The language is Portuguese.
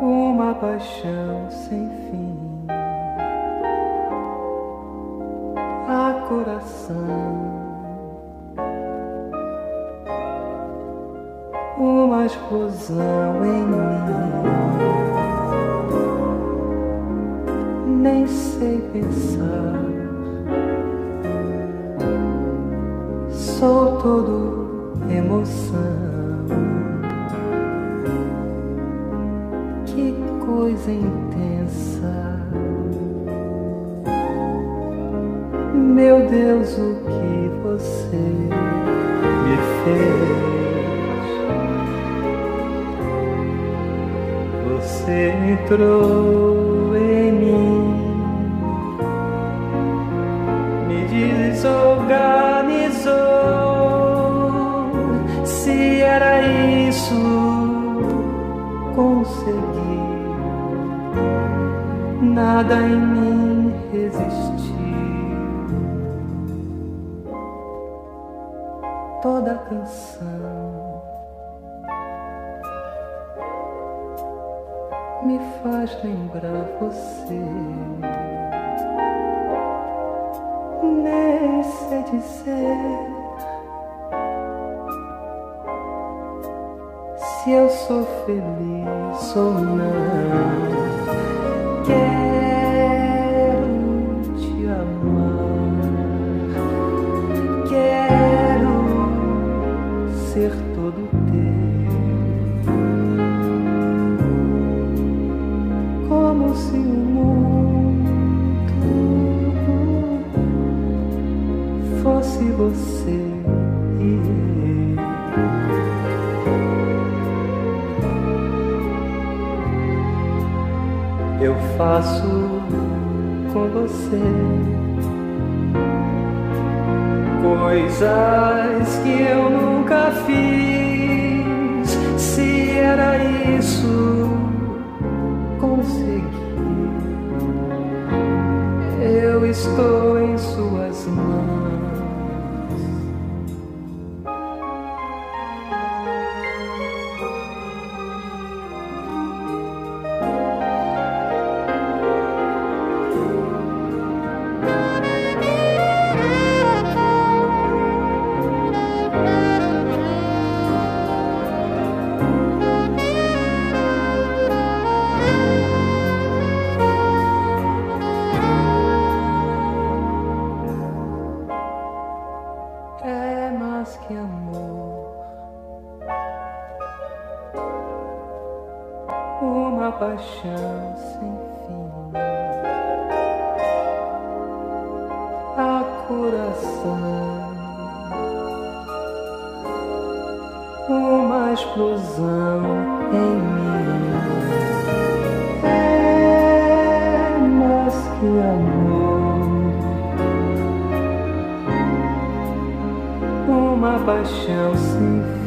uma paixão sem fim. A coração, uma explosão em mim. Nem sei pensar. sou todo emoção. Coisa intensa. Meu Deus, o que você me fez? Você entrou em mim, me desorganizou. consegui, nada em mim resistiu. Toda canção me faz lembrar você. Nem sei dizer se eu sou feliz ou não. Quero fosse você eu faço com você coisas que eu nunca fiz. Se era isso, consegui. Eu estou em suas mãos. Uma paixão sem fim. A coração, uma explosão em mim. É mais que amor. uma paixão sem